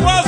was